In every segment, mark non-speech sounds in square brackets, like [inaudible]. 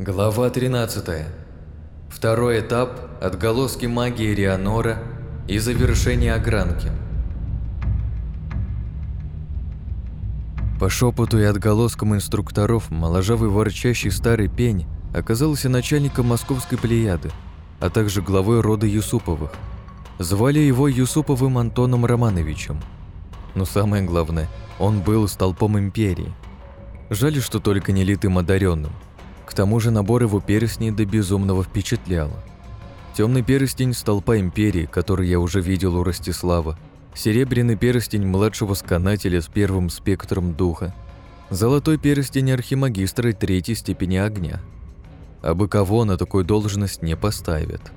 Глава 13. Второй этап – отголоски магии Рианора и завершение огранки. По шепоту и отголоскам инструкторов моложавый ворчащий старый пень оказался начальником московской плеяды, а также главой рода Юсуповых. Звали его Юсуповым Антоном Романовичем. Но самое главное, он был столпом империи. Жаль, что только не литым одаренным. К тому же набор его перстней до безумного впечатлял. Темный перстень столпа империи, который я уже видел у Ростислава, серебряный перстень младшего сканателя с первым спектром духа, золотой перстень архимагистра третьей степени огня. А бы кого на такую должность не поставят.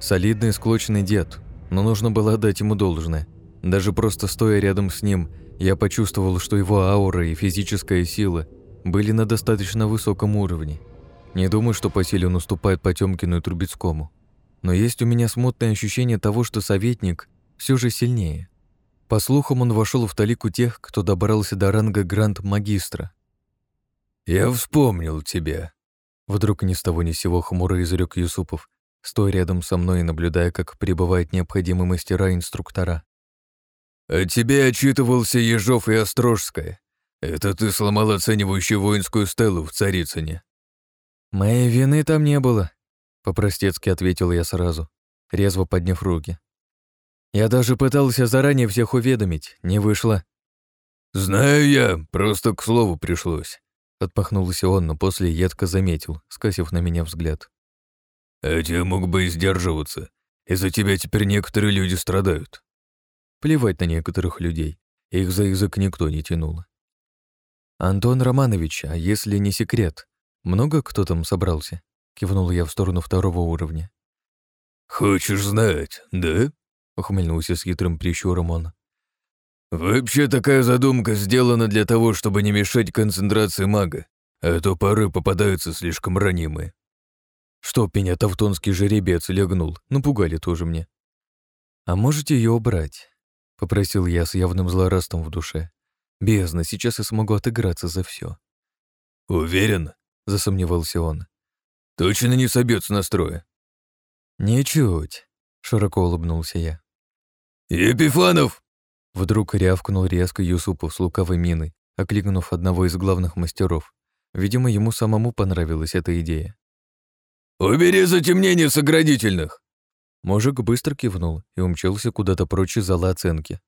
Солидный склочный дед, но нужно было отдать ему должное. Даже просто стоя рядом с ним, я почувствовал, что его аура и физическая сила были на достаточно высоком уровне. Не думаю, что по силе он уступает Потёмкину и Трубецкому. Но есть у меня смутное ощущение того, что советник все же сильнее. По слухам, он вошел в талику тех, кто добрался до ранга гранд-магистра. «Я вспомнил тебя», — вдруг ни с того ни сего хмуро изрек Юсупов, стоя рядом со мной и наблюдая, как прибывают необходимые мастера-инструктора. «О тебе отчитывался Ежов и Острожская. Это ты сломал оценивающую воинскую стелу в Царицыне». «Моей вины там не было», — по-простецки ответил я сразу, резво подняв руки. «Я даже пытался заранее всех уведомить, не вышло». «Знаю я, просто к слову пришлось», — отпахнулся он, но после едко заметил, скосив на меня взгляд. «А я мог бы и сдерживаться. Из-за тебя теперь некоторые люди страдают». Плевать на некоторых людей, их за язык никто не тянул. «Антон Романович, а если не секрет, много кто там собрался?» Кивнул я в сторону второго уровня. «Хочешь знать, да?» Ухмыльнулся с хитрым прищуром он. «Вообще такая задумка сделана для того, чтобы не мешать концентрации мага, а то поры попадаются слишком ранимые». Чтоб меня тавтонский жеребец легнул, напугали тоже мне. «А можете ее убрать?» — попросил я с явным злорадством в душе. «Бездна, сейчас я смогу отыграться за все. «Уверен?» — засомневался он. «Точно не собьет с настроя?» «Ничуть», — широко улыбнулся я. «Епифанов!» Вдруг рявкнул резко Юсупов с луковой миной, окликнув одного из главных мастеров. Видимо, ему самому понравилась эта идея. «Убери затемнение с оградительных!» Мужик быстро кивнул и умчался куда-то прочь из зала оценки.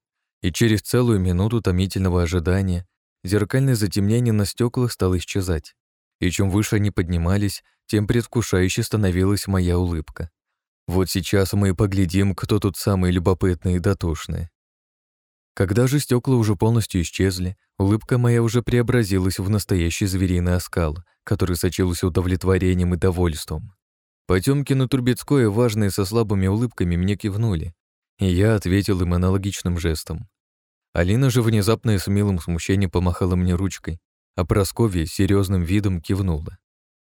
И через целую минуту томительного ожидания зеркальное затемнение на стеклах стало исчезать. И чем выше они поднимались, тем предвкушающе становилась моя улыбка. Вот сейчас мы и поглядим, кто тут самый любопытный и дотошный. Когда же стекла уже полностью исчезли, улыбка моя уже преобразилась в настоящий звериный оскал, который сочился удовлетворением и довольством. Потёмкин и Турбецкое, важные со слабыми улыбками, мне кивнули, я ответил им аналогичным жестом. Алина же внезапно и с милым смущением помахала мне ручкой, а Просковья серьезным видом кивнула.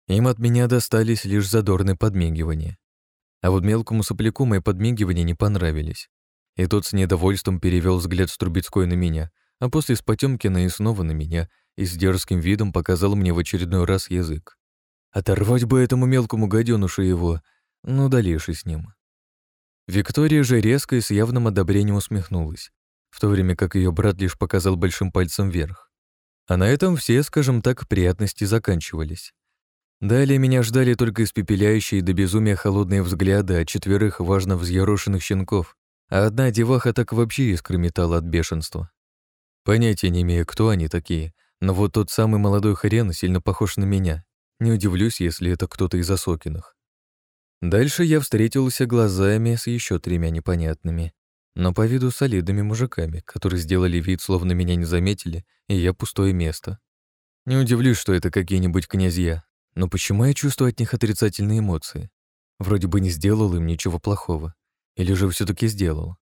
Им от меня достались лишь задорные подмигивания. А вот мелкому сопляку мои подмигивания не понравились. И тот с недовольством перевел взгляд с Трубецкой на меня, а после с Потёмкина и снова на меня, и с дерзким видом показал мне в очередной раз язык. Оторвать бы этому мелкому гаденушу его, ну дальше с ним. Виктория же резко и с явным одобрением усмехнулась, в то время как ее брат лишь показал большим пальцем вверх. А на этом все, скажем так, приятности заканчивались. Далее меня ждали только испепеляющие до безумия холодные взгляды от четверых важно взъерошенных щенков, а одна деваха так вообще искры металла от бешенства. Понятия не имею, кто они такие, но вот тот самый молодой хрен сильно похож на меня. Не удивлюсь, если это кто-то из Осокиных. Дальше я встретился глазами с еще тремя непонятными, но по виду солидными мужиками, которые сделали вид, словно меня не заметили, и я пустое место. Не удивлюсь, что это какие-нибудь князья, но почему я чувствую от них отрицательные эмоции? Вроде бы не сделал им ничего плохого. Или же все таки сделал?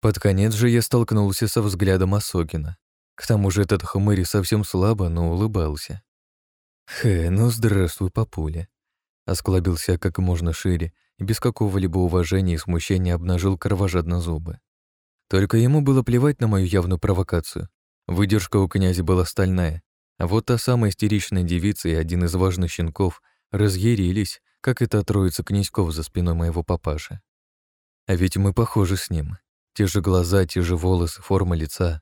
Под конец же я столкнулся со взглядом Осокина. К тому же этот хмырь совсем слабо, но улыбался. «Хэ, ну здравствуй, папуля». Осклабился как можно шире и без какого-либо уважения и смущения обнажил кровожадно зубы. Только ему было плевать на мою явную провокацию. Выдержка у князя была стальная, а вот та самая истеричная девица и один из важных щенков разъярились, как это троица князьков за спиной моего папаши. А ведь мы похожи с ним. Те же глаза, те же волосы, форма лица.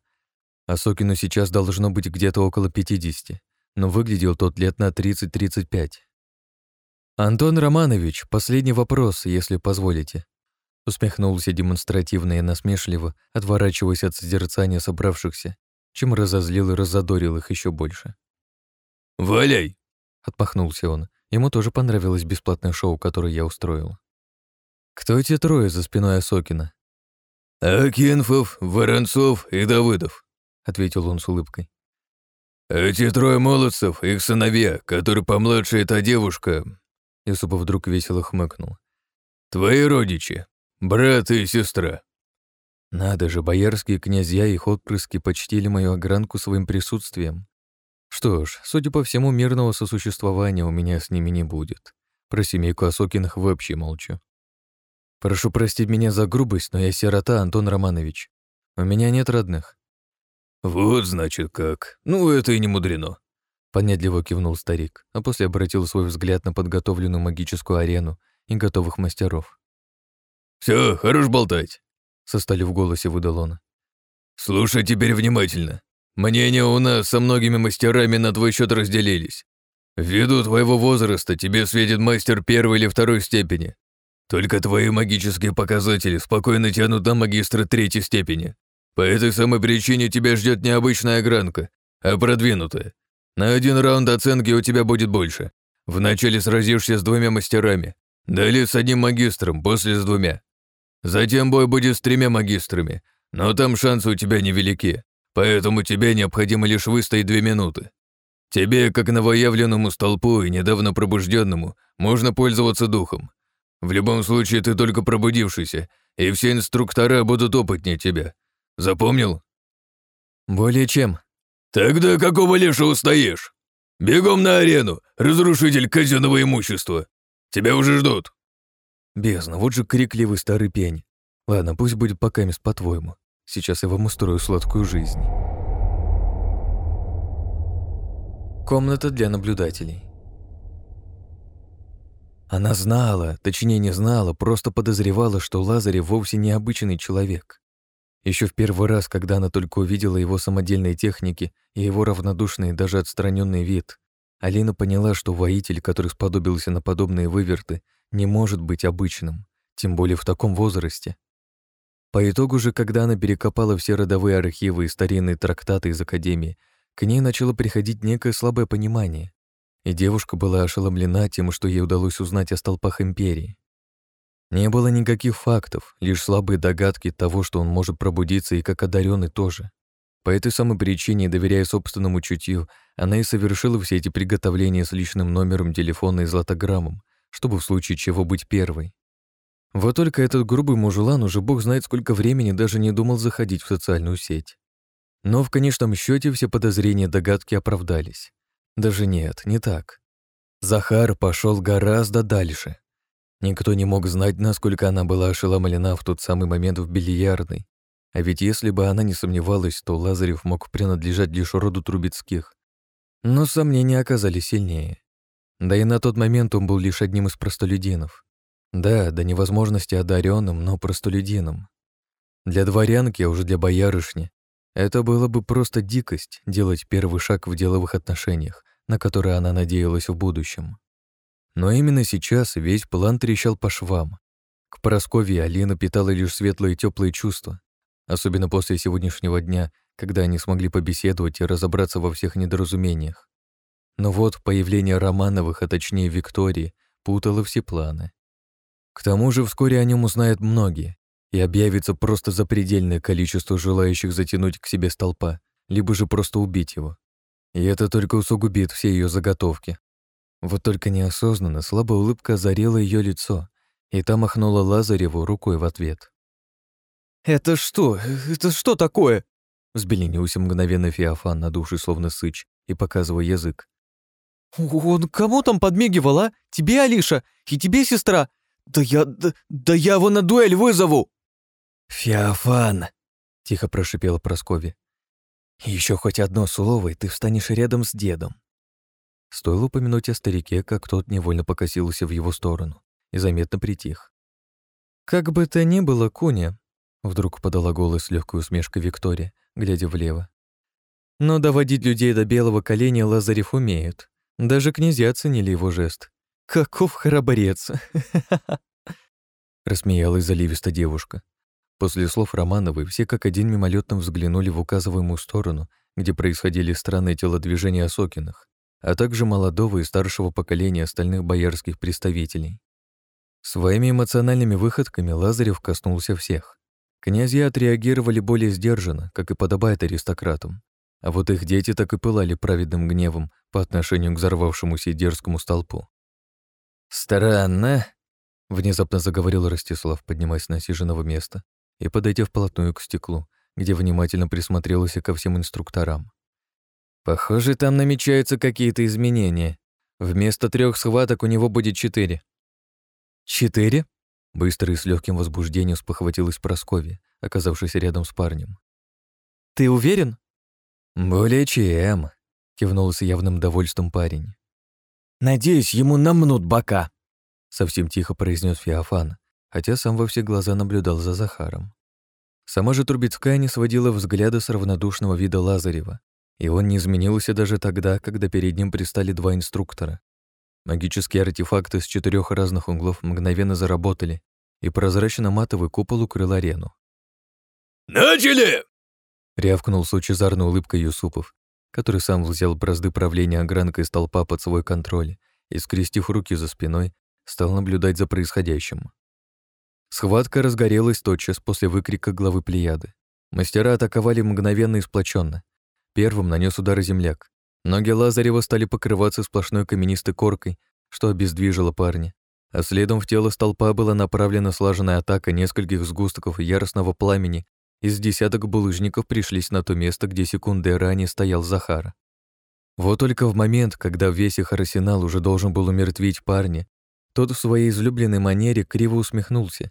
А Сокину сейчас должно быть где-то около 50, но выглядел тот лет на 30-35. «Антон Романович, последний вопрос, если позволите». Усмехнулся демонстративно и насмешливо, отворачиваясь от созерцания собравшихся, чем разозлил и разодорил их еще больше. «Валяй!» — отпахнулся он. Ему тоже понравилось бесплатное шоу, которое я устроил. «Кто эти трое за спиной Осокина?» «Акинфов, Воронцов и Давыдов», — ответил он с улыбкой. «Эти трое молодцев, их сыновья, который помладше эта девушка...» Юсупов вдруг весело хмыкнул. «Твои родичи, брат и сестра». Надо же, боярские князья и их отпрыски почтили мою огранку своим присутствием. Что ж, судя по всему, мирного сосуществования у меня с ними не будет. Про семейку Осокиных вообще молчу. Прошу простить меня за грубость, но я сирота, Антон Романович. У меня нет родных. Вот, значит, как. Ну, это и не мудрено. Понятливо кивнул старик, а после обратил свой взгляд на подготовленную магическую арену и готовых мастеров. Все, хорош болтать. Со стали в голосе выдал он. Слушай теперь внимательно. Мнения у нас со многими мастерами на твой счет разделились. Ввиду твоего возраста тебе светит мастер первой или второй степени. Только твои магические показатели спокойно тянут на магистра третьей степени. По этой самой причине тебя ждет не обычная огранка, а продвинутая. На один раунд оценки у тебя будет больше. Вначале сразишься с двумя мастерами, далее с одним магистром, после с двумя. Затем бой будет с тремя магистрами, но там шансы у тебя невелики. Поэтому тебе необходимо лишь выстоять две минуты. Тебе, как новоявленному столпу и недавно пробужденному, можно пользоваться духом. В любом случае, ты только пробудившийся, и все инструктора будут опытнее тебя. Запомнил? Более чем. Тогда какого леша устаешь? Бегом на арену, разрушитель казенного имущества. Тебя уже ждут. Бездна, вот же крикливый старый пень. Ладно, пусть будет пока по-твоему. Сейчас я вам устрою сладкую жизнь. Комната для наблюдателей. Она знала, точнее не знала, просто подозревала, что Лазарев вовсе не обычный человек. Еще в первый раз, когда она только увидела его самодельные техники и его равнодушный, даже отстраненный вид, Алина поняла, что воитель, который сподобился на подобные выверты, не может быть обычным, тем более в таком возрасте. По итогу же, когда она перекопала все родовые архивы и старинные трактаты из Академии, к ней начало приходить некое слабое понимание, и девушка была ошеломлена тем, что ей удалось узнать о столпах Империи. Не было никаких фактов, лишь слабые догадки того, что он может пробудиться и как одаренный тоже. По этой самой причине, доверяя собственному чутью, она и совершила все эти приготовления с личным номером телефона и златограммом, чтобы в случае чего быть первой. Вот только этот грубый мужелан уже бог знает сколько времени даже не думал заходить в социальную сеть. Но в конечном счете все подозрения догадки оправдались. Даже нет, не так. Захар пошел гораздо дальше. Никто не мог знать, насколько она была ошеломлена в тот самый момент в бильярдной. А ведь если бы она не сомневалась, то Лазарев мог принадлежать лишь роду Трубецких. Но сомнения оказались сильнее. Да и на тот момент он был лишь одним из простолюдинов. Да, до невозможности одаренным, но простолюдином. Для дворянки, а уже для боярышни, это было бы просто дикость делать первый шаг в деловых отношениях, на которые она надеялась в будущем. Но именно сейчас весь план трещал по швам. К Поросковье Алина питала лишь светлые и теплые чувства, особенно после сегодняшнего дня, когда они смогли побеседовать и разобраться во всех недоразумениях. Но вот появление Романовых, а точнее Виктории, путало все планы. К тому же вскоре о нем узнают многие, и объявится просто запредельное количество желающих затянуть к себе столпа, либо же просто убить его. И это только усугубит все ее заготовки. Вот только неосознанно слабая улыбка озарила ее лицо, и та махнула Лазареву рукой в ответ. «Это что? Это что такое?» Взбеленился мгновенно Феофан, надувший словно сыч, и показывая язык. «Он кому там подмигивал, а? Тебе, Алиша? И тебе, сестра? «Да я... Да, да я его на дуэль вызову!» «Феофан!» — тихо прошипела Прасковья. «Еще хоть одно слово, и ты встанешь рядом с дедом». Стоило упомянуть о старике, как тот невольно покосился в его сторону и заметно притих. «Как бы то ни было, Куня», — вдруг подала голос с легкой усмешкой Виктория, глядя влево. «Но доводить людей до белого коленя Лазарев умеет. Даже князья оценили его жест. Каков храбрец!» [laughs] Рассмеялась заливисто девушка. После слов Романовой все как один мимолетно взглянули в указываемую сторону, где происходили странные телодвижения Осокиных, а также молодого и старшего поколения остальных боярских представителей. Своими эмоциональными выходками Лазарев коснулся всех. Князья отреагировали более сдержанно, как и подобает аристократам, а вот их дети так и пылали праведным гневом по отношению к взорвавшемуся дерзкому столпу. «Странно», — внезапно заговорил Ростислав, поднимаясь с насиженного места и подойдя вплотную к стеклу, где внимательно присмотрелся ко всем инструкторам. «Похоже, там намечаются какие-то изменения. Вместо трех схваток у него будет четыре». «Четыре?» Быстро и с легким возбуждением спохватилась Прасковья, оказавшись рядом с парнем. «Ты уверен?» «Более чем», — кивнул с явным довольством парень. «Надеюсь, ему намнут бока», — совсем тихо произнес Феофан, хотя сам во все глаза наблюдал за Захаром. Сама же Трубецкая не сводила взгляда с равнодушного вида Лазарева, и он не изменился даже тогда, когда перед ним пристали два инструктора. Магические артефакты с четырех разных углов мгновенно заработали, и прозрачно-матовый купол укрыл арену. «Начали!» — рявкнул с лучезарной улыбкой Юсупов, который сам взял бразды правления огранкой столпа под свой контроль и, скрестив руки за спиной, стал наблюдать за происходящим. Схватка разгорелась тотчас после выкрика главы Плеяды. Мастера атаковали мгновенно и сплоченно. Первым нанес удар земляк. Ноги Лазарева стали покрываться сплошной каменистой коркой, что обездвижило парня. А следом в тело столпа была направлена слаженная атака нескольких сгустков яростного пламени. Из десяток булыжников пришлись на то место, где секунды ранее стоял Захар. Вот только в момент, когда весь их арсенал уже должен был умертвить парня, тот в своей излюбленной манере криво усмехнулся,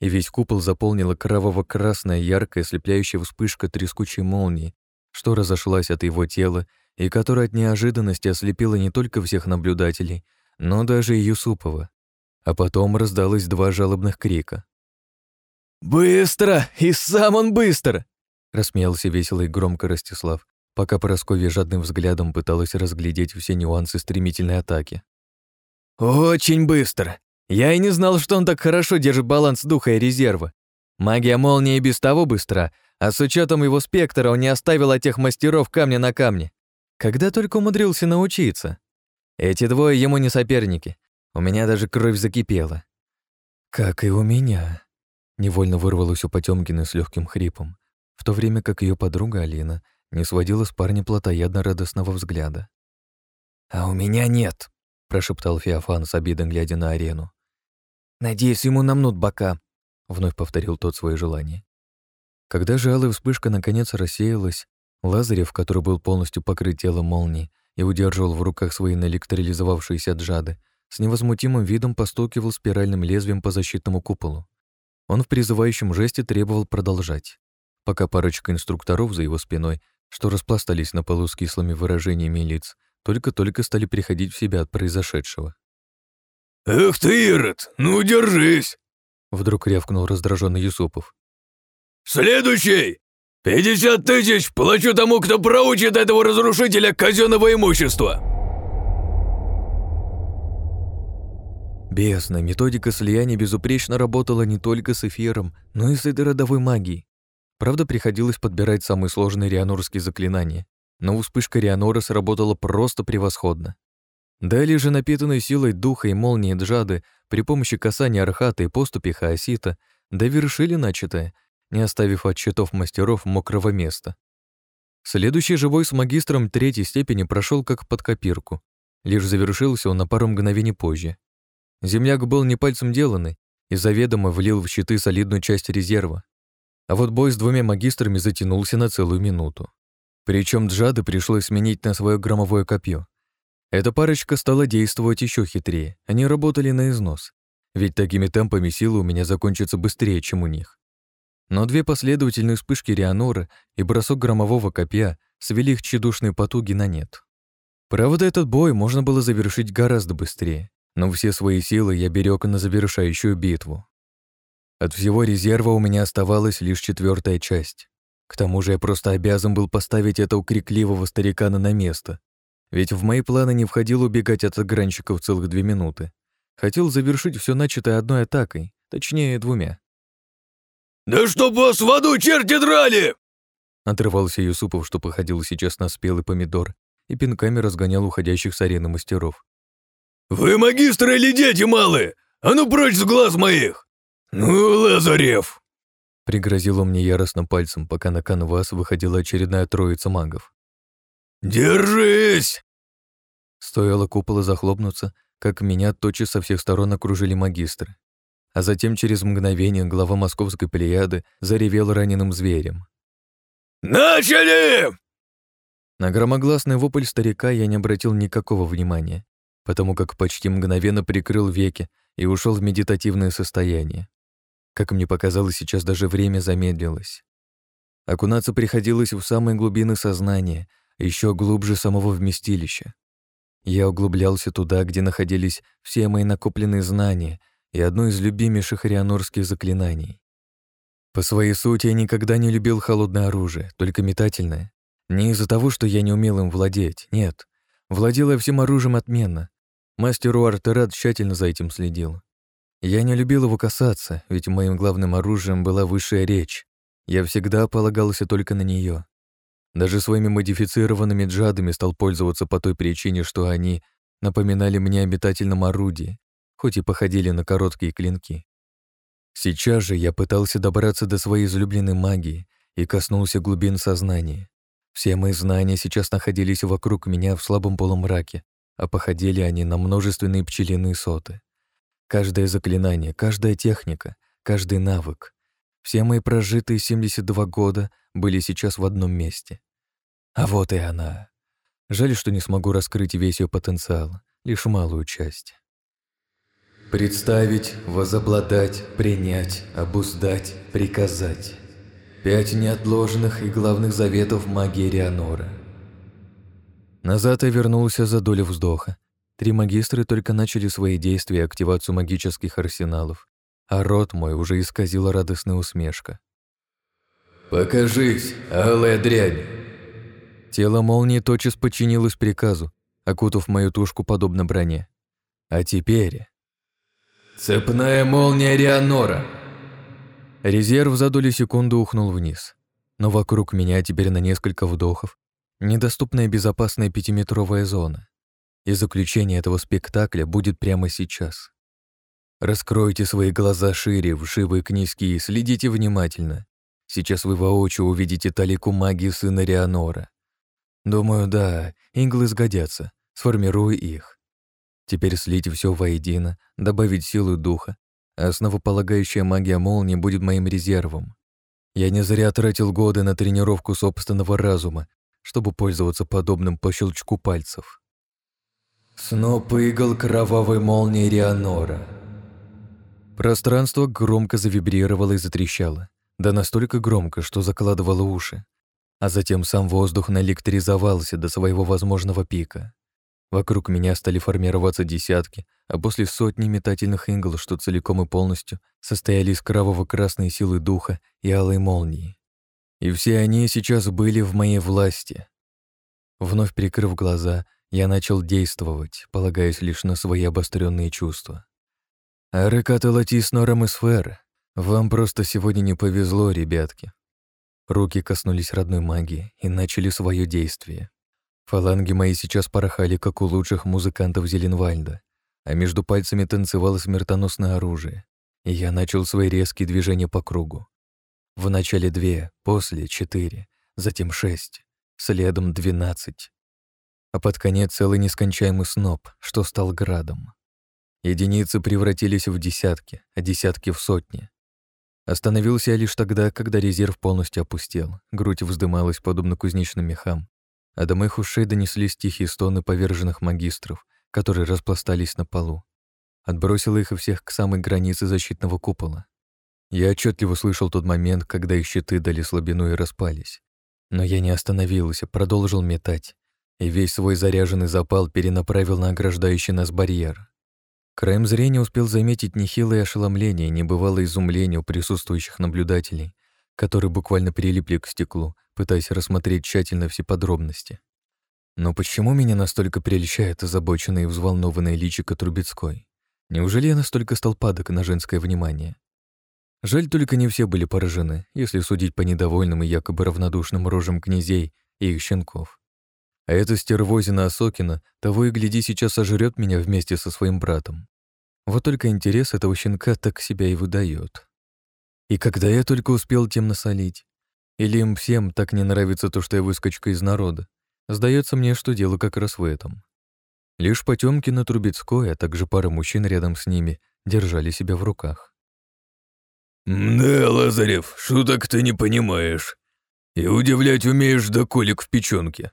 и весь купол заполнила кроваво-красная, яркая, слепляющая вспышка трескучей молнии, что разошлась от его тела и которая от неожиданности ослепила не только всех наблюдателей, но даже и Юсупова. А потом раздалось два жалобных крика. «Быстро! И сам он быстро!» рассмеялся весело и громко Ростислав, пока Поросковья жадным взглядом пыталась разглядеть все нюансы стремительной атаки. «Очень быстро. Я и не знал, что он так хорошо держит баланс духа и резерва. Магия молнии без того быстра, а с учетом его спектра он не оставил от тех мастеров камня на камне. Когда только умудрился научиться. Эти двое ему не соперники. У меня даже кровь закипела. Как и у меня. Невольно вырвалась у Потёмкина с легким хрипом, в то время как ее подруга Алина не сводила с парня плотоядно-радостного взгляда. «А у меня нет», прошептал Феофан с обидом, глядя на арену. «Надеюсь, ему намнут бока», — вновь повторил тот свое желание. Когда же алая вспышка наконец рассеялась, Лазарев, который был полностью покрыт телом молнии и удерживал в руках свои наэлектролизовавшиеся джады, с невозмутимым видом постукивал спиральным лезвием по защитному куполу. Он в призывающем жесте требовал продолжать, пока парочка инструкторов за его спиной, что распластались на полу с кислыми выражениями лиц, только-только стали приходить в себя от произошедшего. «Эх ты, Ирод, ну держись!» Вдруг рявкнул раздраженный Юсупов. «Следующий! Пятьдесят тысяч плачу тому, кто проучит этого разрушителя казенного имущества!» Бездна, методика слияния безупречно работала не только с эфиром, но и с этой родовой магией. Правда, приходилось подбирать самые сложные рианорские заклинания, но вспышка Рианора сработала просто превосходно. Далее же напитанной силой духа и молнии Джады при помощи касания Архата и поступи Хаосита довершили начатое, не оставив от счетов мастеров мокрого места. Следующий живой с магистром третьей степени прошел как под копирку, лишь завершился он на пару мгновений позже. Земляк был не пальцем деланный и заведомо влил в щиты солидную часть резерва. А вот бой с двумя магистрами затянулся на целую минуту. Причем Джады пришлось сменить на свое громовое копье. Эта парочка стала действовать еще хитрее. Они работали на износ. Ведь такими темпами силы у меня закончатся быстрее, чем у них. Но две последовательные вспышки Рианора и бросок громового копья свели их тщедушные потуги на нет. Правда, этот бой можно было завершить гораздо быстрее, но все свои силы я берег на завершающую битву. От всего резерва у меня оставалась лишь четвертая часть. К тому же я просто обязан был поставить этого крикливого старикана на место, ведь в мои планы не входило убегать от огранщиков целых две минуты. Хотел завершить все начатое одной атакой, точнее, двумя. «Да чтоб вас в аду черти драли!» Отрывался Юсупов, что походил сейчас на спелый помидор, и пинками разгонял уходящих с арены мастеров. «Вы магистры или дети малые? А ну прочь с глаз моих! Ну, Лазарев!» Пригрозил он мне яростным пальцем, пока на канвас выходила очередная троица магов. «Держись!» Стоило купола захлопнуться, как меня тотчас со всех сторон окружили магистры. А затем через мгновение глава московской плеяды заревел раненым зверем. «Начали!» На громогласный вопль старика я не обратил никакого внимания, потому как почти мгновенно прикрыл веки и ушел в медитативное состояние. Как мне показалось, сейчас даже время замедлилось. Окунаться приходилось в самые глубины сознания — еще глубже самого вместилища. Я углублялся туда, где находились все мои накопленные знания и одно из любимейших рианорских заклинаний. По своей сути, я никогда не любил холодное оружие, только метательное. Не из-за того, что я не умел им владеть, нет. Владел я всем оружием отменно. Мастеру Артерат тщательно за этим следил. Я не любил его касаться, ведь моим главным оружием была высшая речь. Я всегда полагался только на нее. Даже своими модифицированными джадами стал пользоваться по той причине, что они напоминали мне о метательном орудии, хоть и походили на короткие клинки. Сейчас же я пытался добраться до своей излюбленной магии и коснулся глубин сознания. Все мои знания сейчас находились вокруг меня в слабом полумраке, а походили они на множественные пчелиные соты. Каждое заклинание, каждая техника, каждый навык, все мои прожитые 72 года были сейчас в одном месте. А вот и она. Жаль, что не смогу раскрыть весь ее потенциал, лишь малую часть. Представить, возобладать, принять, обуздать, приказать. Пять неотложных и главных заветов магии Рианора. Назад я вернулся за долю вздоха. Три магистры только начали свои действия и активацию магических арсеналов, а рот мой уже исказила радостная усмешка. «Покажись, алая дрянь!» Тело молнии тотчас подчинилось приказу, окутав мою тушку подобно броне. А теперь... «Цепная молния Рианора!» Резерв за доли секунды ухнул вниз. Но вокруг меня теперь на несколько вдохов недоступная безопасная пятиметровая зона. И заключение этого спектакля будет прямо сейчас. Раскройте свои глаза шире, вшивые книжки, и следите внимательно. Сейчас вы воочию увидите талику магии сына Рианора. Думаю, да, иглы сгодятся. Сформирую их. Теперь слить все воедино, добавить силу духа. Основополагающая магия молнии будет моим резервом. Я не зря тратил годы на тренировку собственного разума, чтобы пользоваться подобным по щелчку пальцев. Сноп игл кровавой молнии Рианора. Пространство громко завибрировало и затрещало, да настолько громко, что закладывало уши а затем сам воздух наэлектризовался до своего возможного пика. Вокруг меня стали формироваться десятки, а после сотни метательных игл, что целиком и полностью состояли из кроваво-красной силы духа и алой молнии. И все они сейчас были в моей власти. Вновь прикрыв глаза, я начал действовать, полагаясь лишь на свои обостренные чувства. Ареката Латис Норам и Сфер, вам просто сегодня не повезло, ребятки. Руки коснулись родной магии и начали свое действие. Фаланги мои сейчас порхали, как у лучших музыкантов Зеленвальда, а между пальцами танцевало смертоносное оружие, и я начал свои резкие движения по кругу. Вначале две, после четыре, затем шесть, следом двенадцать. А под конец целый нескончаемый сноп, что стал градом. Единицы превратились в десятки, а десятки в сотни. Остановился я лишь тогда, когда резерв полностью опустел, грудь вздымалась подобно кузнечным мехам, а до моих ушей донеслись тихие стоны поверженных магистров, которые распластались на полу. Отбросило их всех к самой границе защитного купола. Я отчетливо слышал тот момент, когда их щиты дали слабину и распались. Но я не остановился, продолжил метать. и весь свой заряженный запал перенаправил на ограждающий нас барьер. Краем зрения успел заметить нехилое ошеломление, небывалое изумление у присутствующих наблюдателей, которые буквально прилипли к стеклу, пытаясь рассмотреть тщательно все подробности. Но почему меня настолько прельщает озабоченное и взволнованное личико Трубецкой? Неужели я настолько стал падок на женское внимание? Жаль, только не все были поражены, если судить по недовольным и якобы равнодушным рожам князей и их щенков. А эта стервозина Осокина того и гляди сейчас сожрет меня вместе со своим братом. Вот только интерес этого щенка так себя и выдает. И когда я только успел тем насолить? Или им всем так не нравится то, что я выскочка из народа? Сдается мне, что дело как раз в этом. Лишь Потёмкин Трубецкой, а также пара мужчин рядом с ними, держали себя в руках. «Да, Лазарев, шуток ты не понимаешь. И удивлять умеешь до колик в печёнке»,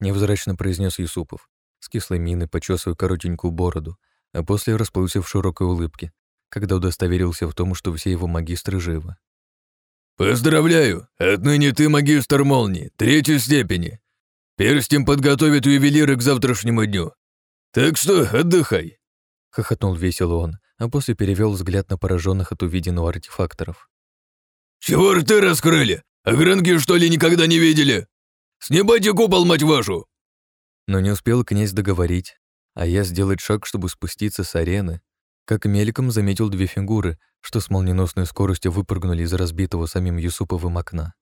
невзрачно произнес Юсупов, с кислой миной почесывая коротенькую бороду, а после расплылся в широкой улыбке, когда удостоверился в том, что все его магистры живы. «Поздравляю! Отныне ты магистр молнии, третьей степени. Перстень подготовит ювелиры к завтрашнему дню. Так что отдыхай!» Хохотнул весело он, а после перевел взгляд на пораженных от увиденного артефакторов. «Чего рты раскрыли? Огранки, что ли, никогда не видели? Снимайте купол, мать вашу!» Но не успел князь договорить, а я сделать шаг, чтобы спуститься с арены, как мельком заметил две фигуры, что с молниеносной скоростью выпрыгнули из разбитого самим Юсуповым окна.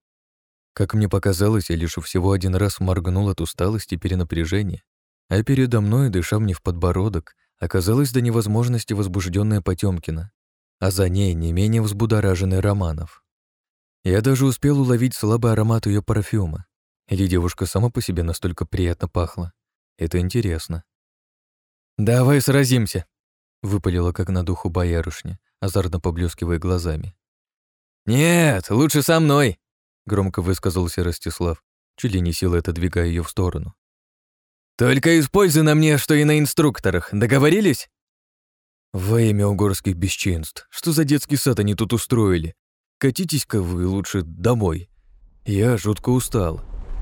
Как мне показалось, я лишь всего один раз моргнул от усталости и перенапряжения, а передо мной, дыша мне в подбородок, оказалась до невозможности возбужденная Потемкина, а за ней не менее взбудораженный Романов. Я даже успел уловить слабый аромат ее парфюма, или девушка сама по себе настолько приятно пахла? Это интересно. «Давай сразимся», — выпалила как на духу боярышня, азартно поблескивая глазами. «Нет, лучше со мной», — громко высказался Ростислав, чуть ли не силой отодвигая ее в сторону. «Только используй на мне, что и на инструкторах. Договорились?» «Во имя угорских бесчинств, что за детский сад они тут устроили? Катитесь-ка вы лучше домой. Я жутко устал».